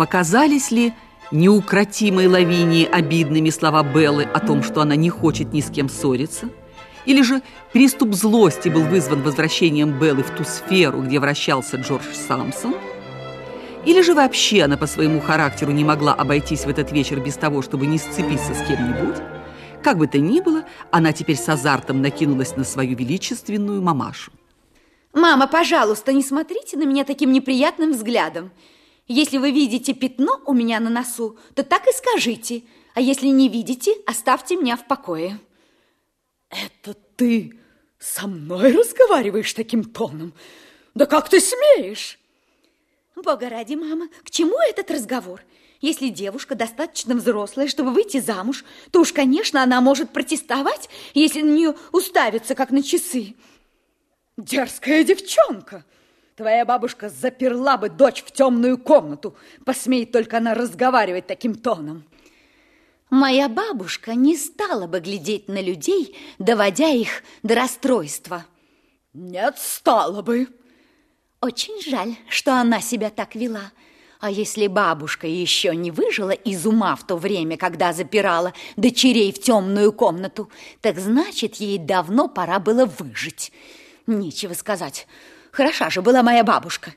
Показались ли неукротимой Лавинии обидными слова Беллы о том, что она не хочет ни с кем ссориться? Или же приступ злости был вызван возвращением Беллы в ту сферу, где вращался Джордж Самсон? Или же вообще она по своему характеру не могла обойтись в этот вечер без того, чтобы не сцепиться с кем-нибудь? Как бы то ни было, она теперь с азартом накинулась на свою величественную мамашу. Мама, пожалуйста, не смотрите на меня таким неприятным взглядом. Если вы видите пятно у меня на носу, то так и скажите. А если не видите, оставьте меня в покое. Это ты со мной разговариваешь таким тоном? Да как ты смеешь? Бога ради, мама, к чему этот разговор? Если девушка достаточно взрослая, чтобы выйти замуж, то уж, конечно, она может протестовать, если на нее уставиться, как на часы. Дерзкая девчонка! Твоя бабушка заперла бы дочь в темную комнату, посмеет только она разговаривать таким тоном. Моя бабушка не стала бы глядеть на людей, доводя их до расстройства. Нет, стала бы. Очень жаль, что она себя так вела. А если бабушка еще не выжила из ума в то время, когда запирала дочерей в темную комнату, так значит, ей давно пора было выжить. Нечего сказать. Хороша же была моя бабушка.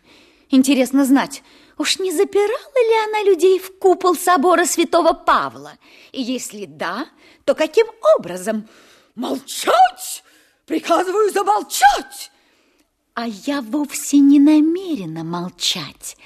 Интересно знать, Уж не запирала ли она людей в купол собора святого Павла? И если да, то каким образом? Молчать! Приказываю замолчать! А я вовсе не намерена молчать.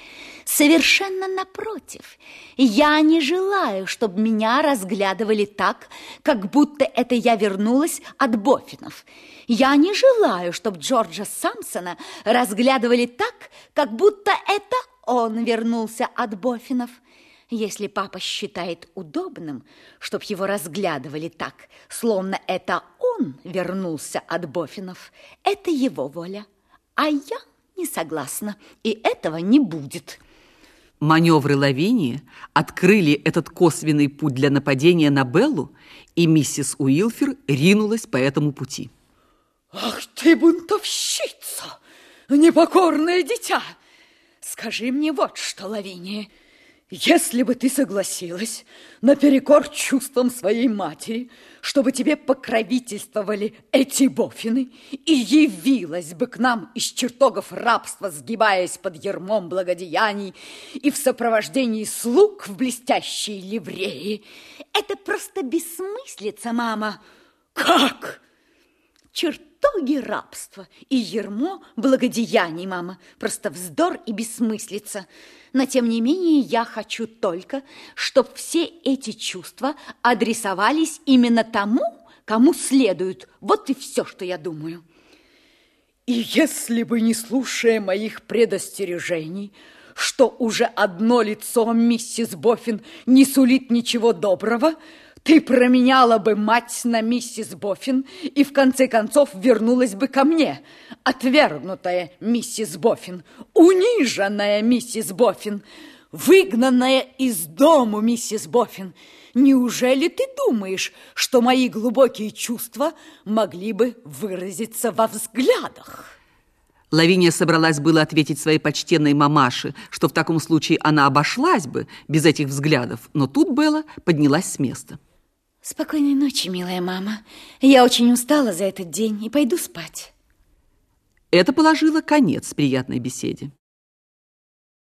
Совершенно напротив. Я не желаю, чтобы меня разглядывали так, как будто это я вернулась от Бофинов. Я не желаю, чтобы Джорджа Самсона разглядывали так, как будто это он вернулся от Бофинов. Если папа считает удобным, чтоб его разглядывали так, словно это он вернулся от Бофинов, это его воля. А я не согласна, и этого не будет. Маневры Лавинии открыли этот косвенный путь для нападения на Беллу, и миссис Уилфер ринулась по этому пути. Ах ты бунтовщица, непокорное дитя! Скажи мне вот что, Лавиния, если бы ты согласилась наперекор чувствам своей матери, чтобы тебе покровительствовали эти бофины, и явилась бы к нам из чертогов рабства, сгибаясь под ермом благодеяний и в сопровождении слуг в блестящей ливреи, это просто бессмыслица, мама. Как? Черт чертоги рабства и ермо благодеяний, мама. Просто вздор и бессмыслица. Но, тем не менее, я хочу только, чтобы все эти чувства адресовались именно тому, кому следуют. Вот и все, что я думаю. И если бы не слушая моих предостережений, что уже одно лицо миссис Боффин не сулит ничего доброго, ты променяла бы мать на миссис Боффин и в конце концов вернулась бы ко мне, отвергнутая миссис Боффин, униженная миссис Боффин, выгнанная из дому миссис Боффин. Неужели ты думаешь, что мои глубокие чувства могли бы выразиться во взглядах? Лавиния собралась было ответить своей почтенной мамаше, что в таком случае она обошлась бы без этих взглядов, но тут Белла поднялась с места. Спокойной ночи, милая мама. Я очень устала за этот день и пойду спать. Это положило конец приятной беседе.